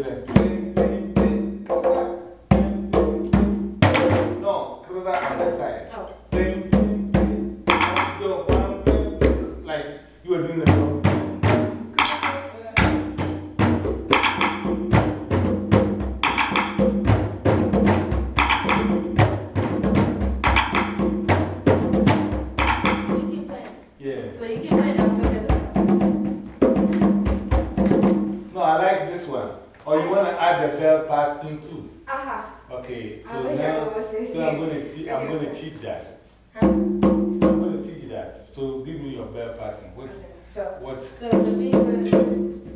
No, come back on that side. Oh. Yeah. So you can play. Have the bell part thing too. Uh -huh. Okay, so now so I'm going to I'm going to teach that. Huh? I'm going to teach that. So give me your bell pattern. What? So, what? so the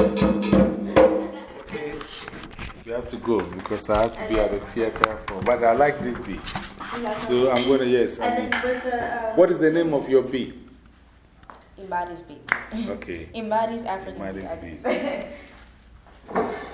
B go because I have to be at the theater for. But I like this beat. So I'm going to, yes. And then with the, um, what is the name of your beat? Embodies beat. Okay. Embodies African Embodies beat.